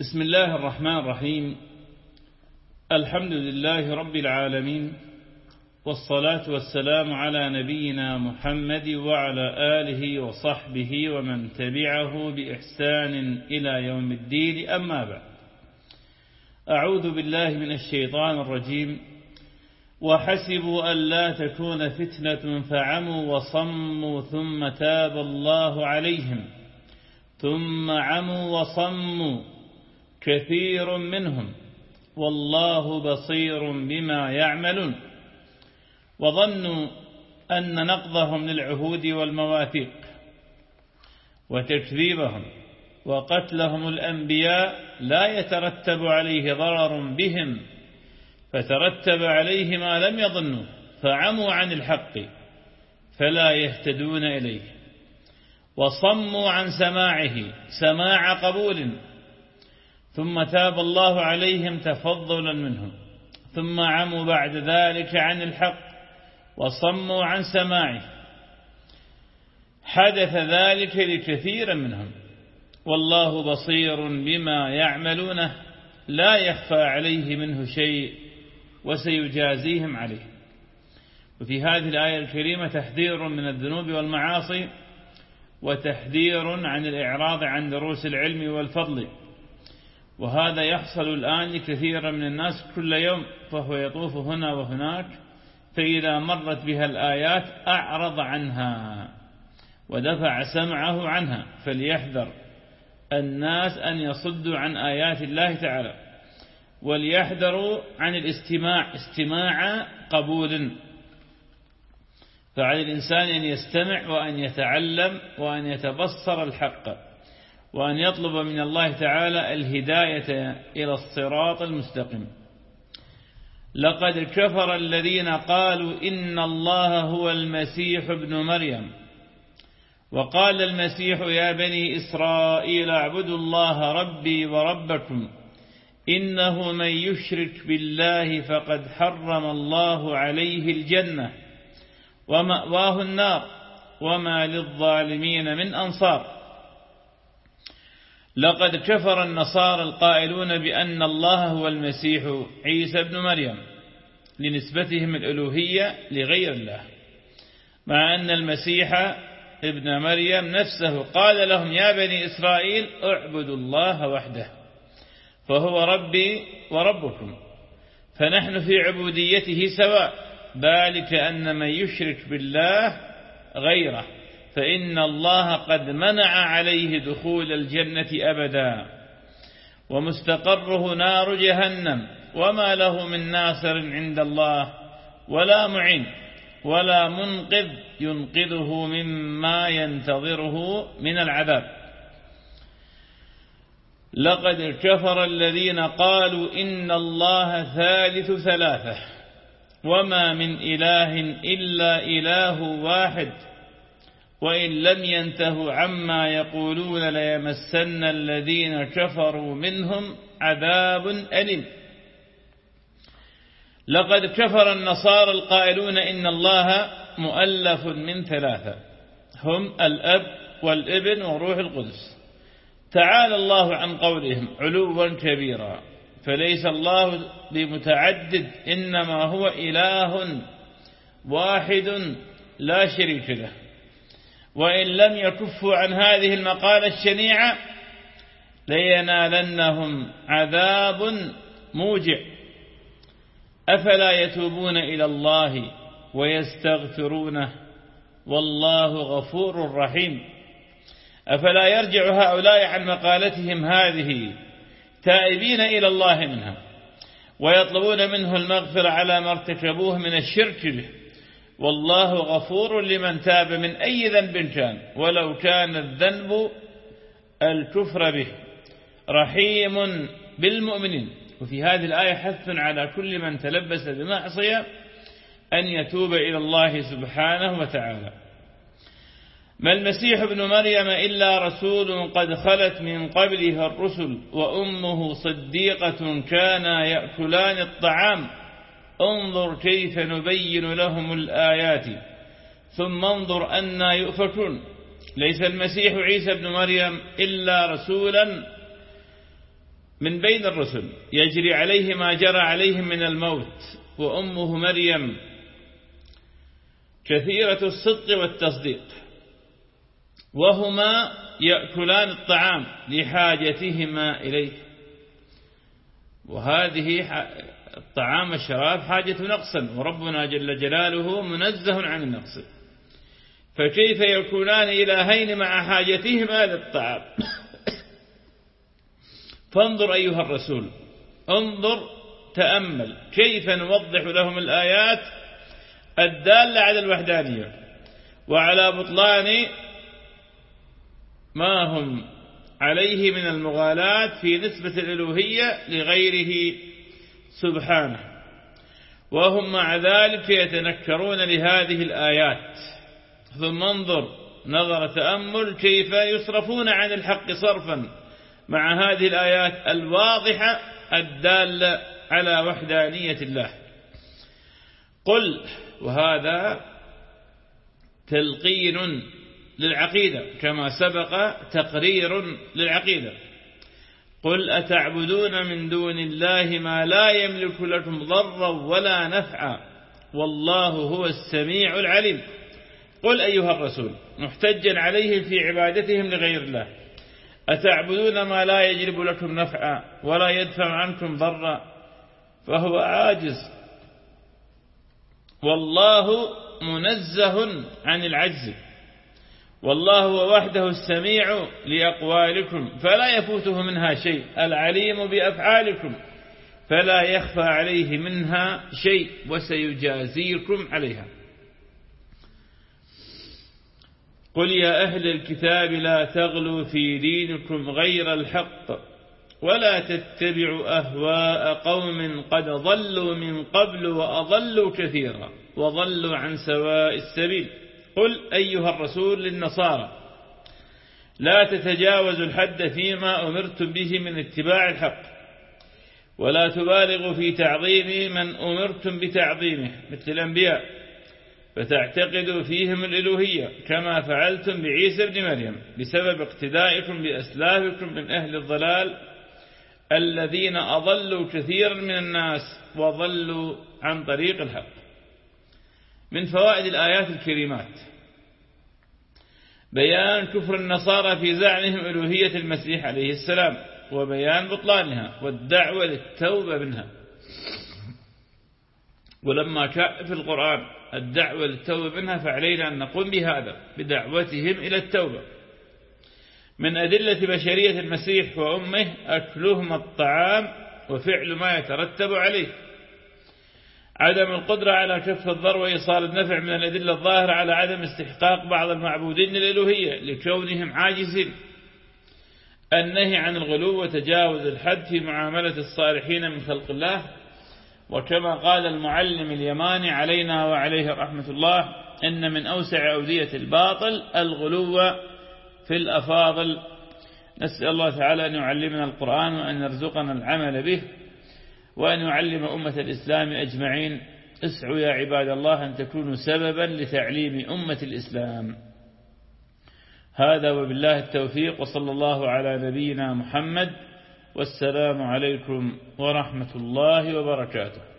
بسم الله الرحمن الرحيم. الحمد لله رب العالمين والصلاة والسلام على نبينا محمد وعلى آله وصحبه ومن تبعه بإحسان إلى يوم الدين. أما بعد أعوذ بالله من الشيطان الرجيم. وحسبوا أن لا تكون فتنة فعموا وصموا ثم تاب الله عليهم. ثم عموا وصموا كثير منهم والله بصير بما يعملون وظنوا أن نقضهم للعهود والمواثيق وتكذيبهم وقتلهم الأنبياء لا يترتب عليه ضرر بهم فترتب عليه ما لم يظنوا فعموا عن الحق فلا يهتدون إليه وصموا عن سماعه سماع قبول ثم تاب الله عليهم تفضلا منهم. ثم عموا بعد ذلك عن الحق وصموا عن سماعه. حدث ذلك لكثير منهم. والله بصير بما يعملونه لا يخفى عليه منه شيء وسيجازيهم عليه. وفي هذه الآية الكريمة تحذير من الذنوب والمعاصي وتحذير عن الإعراض عن دروس العلم والفضل. وهذا يحصل الآن لكثير من الناس كل يوم فهو يطوف هنا وهناك فإذا مرت بها الآيات أعرض عنها ودفع سمعه عنها فليحذر الناس أن يصدوا عن آيات الله تعالى وليحذروا عن الاستماع استماع قبول فعلى الإنسان أن يستمع وأن يتعلم وأن يتبصر الحق. وأن يطلب من الله تعالى الهداية إلى الصراط المستقيم. لقد كفر الذين قالوا إن الله هو المسيح ابن مريم. وقال المسيح يا بني إسرائيل اعبدوا الله ربي وربكم إنه من يشرك بالله فقد حرم الله عليه الجنة ومأواه النار وما للظالمين من أنصار. لقد كفر النصارى القائلون بأن الله هو المسيح عيسى بن مريم لنسبتهم الألوهية لغير الله مع أن المسيح ابن مريم نفسه قال لهم يا بني إسرائيل اعبدوا الله وحده فهو ربي وربكم فنحن في عبوديته سواء ذلك أن من يشرك بالله غيره. فإن الله قد منع عليه دخول الجنة أبدا. ومستقره نار جهنم وما له من ناصر عند الله ولا معين ولا منقذ ينقذه مما ينتظره من العذاب. لقد كفر الذين قالوا إن الله ثالث ثلاثة وما من إله إلا إله واحد. وإن لم ينتهوا عما يقولون ليمسن الذين كفروا منهم عذاب أليم. لقد كفر النصارى القائلون إن الله مؤلف من ثلاثة. هم الأب والابن وروح القدس. تعالى الله عن قولهم علوا كبيرا. فليس الله بمتعدد إنما هو إله واحد لا شريك له. وإن لم يكفوا عن هذه المقالة الشنيعة لينالنهم عذاب موجع. أفلا يتوبون إلى الله ويستغفرونه والله غفور رحيم. أفلا يرجع هؤلاء عن مقالتهم هذه تائبين إلى الله منها ويطلبون منه المغفرة على ما ارتكبوه من الشرك به. والله غفور لمن تاب من أي ذنب كان. ولو كان الذنب الكفر به. رحيم بالمؤمنين. وفي هذه الآية حث على كل من تلبس بمعصية أن يتوب إلى الله سبحانه وتعالى. ما المسيح ابن مريم إلا رسول قد خلت من قبله الرسل وأمه صديقة كانا يأكلان الطعام. انظر كيف نبين لهم الآيات ثم انظر أنا يؤفكون. ليس المسيح عيسى بن مريم إلا رسولا من بين الرسل يجري عليه ما جرى عليهم من الموت وأمه مريم. كثيرة الصدق والتصديق. وهما يأكلان الطعام لحاجتهما إليه. وهذه الطعام والشراب حاجة نقصا وربنا جل جلاله منزه عن النقص. فكيف يكونان إلهين مع حاجتهما للطعام؟ فانظر أيها الرسول انظر تأمل كيف نوضح لهم الآيات الدالة على الوحدانية؟ وعلى بطلان ما هم عليه من المغالاة في نسبة الألوهية لغيره سبحانه. وهم مع ذلك يتنكرون لهذه الآيات. ثم انظر نظر تأمل كيف يصرفون عن الحق صرفا مع هذه الآيات الواضحة الدالة على وحدانية الله. قل وهذا تلقين للعقيدة كما سبق تقرير للعقيدة. قل أتعبدون من دون الله ما لا يملك لكم ضرا ولا نفعا والله هو السميع العليم. قل أيها الرسول محتجا عليهم في عبادتهم لغير الله. أتعبدون ما لا يجلب لكم نفعا ولا يدفع عنكم ضرا فهو عاجز. والله منزه عن العجز. والله وحده السميع لأقوالكم فلا يفوته منها شيء العليم بأفعالكم فلا يخفى عليه منها شيء وسيجازيكم عليها. قل يا أهل الكتاب لا تغلوا في دينكم غير الحق ولا تتبعوا أهواء قوم قد ضلوا من قبل وأضلوا كثيرا وضلوا عن سواء السبيل. قل أيها الرسول للنصارى لا تتجاوزوا الحد فيما أمرتم به من اتباع الحق ولا تبالغوا في تعظيم من أمرتم بتعظيمه مثل الأنبياء فتعتقدوا فيهم الإلوهية كما فعلتم بعيسى بن مريم بسبب اقتدائكم بأسلافكم من أهل الضلال الذين أضلوا كثيرا من الناس وضلوا عن طريق الحق. من فوائد الآيات الكريمات. بيان كفر النصارى في زعمهم ألوهية المسيح عليه السلام وبيان بطلانها والدعوة للتوبة منها. ولما جاء في القرآن الدعوة للتوبة منها فعلينا أن نقوم بهذا بدعوتهم إلى التوبة. من أدلة بشرية المسيح وأمه أكلهم الطعام وفعل ما يترتب عليه. عدم القدرة على كف الضر وإيصال النفع من الأدلة الظاهرة على عدم استحقاق بعض المعبودين للألوهية لكونهم عاجزين. النهي عن الغلو وتجاوز الحد في معاملة الصالحين من خلق الله. وكما قال المعلم اليماني علينا وعليه رحمة الله إن من أوسع أودية الباطل الغلو في الأفاضل. نسأل الله تعالى أن يعلمنا القرآن وأن يرزقنا العمل به. وأن يعلم أمة الإسلام أجمعين. اسعوا يا عباد الله أن تكونوا سببا لتعليم أمة الإسلام. هذا وبالله التوفيق وصلى الله على نبينا محمد والسلام عليكم ورحمة الله وبركاته.